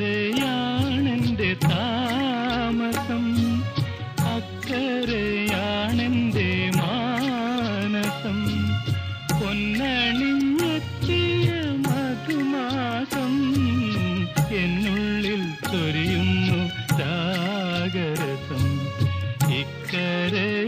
അക്കരയാണെന്റെ താമസം അക്കരയാണെന്റെ മാനസം പൊന്നണിഞ്ഞെത്തിയ മധുമാസം എന്നുള്ളിൽ ചൊരിയുന്നു രാഗരസം ഇക്കരയ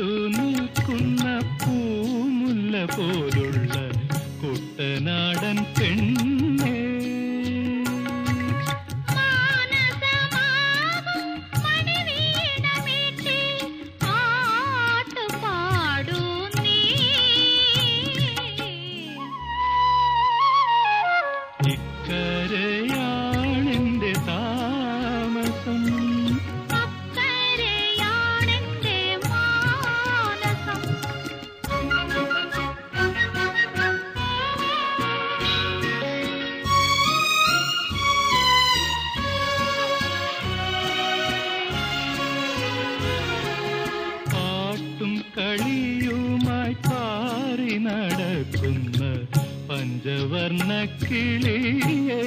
പൂവിട്ടു നിൽക്കുന്ന പൂമുല്ല പോലുള്ള കുട്ടനാടൻ പെണ്ണേ பஞ்சவர்ண கிளியே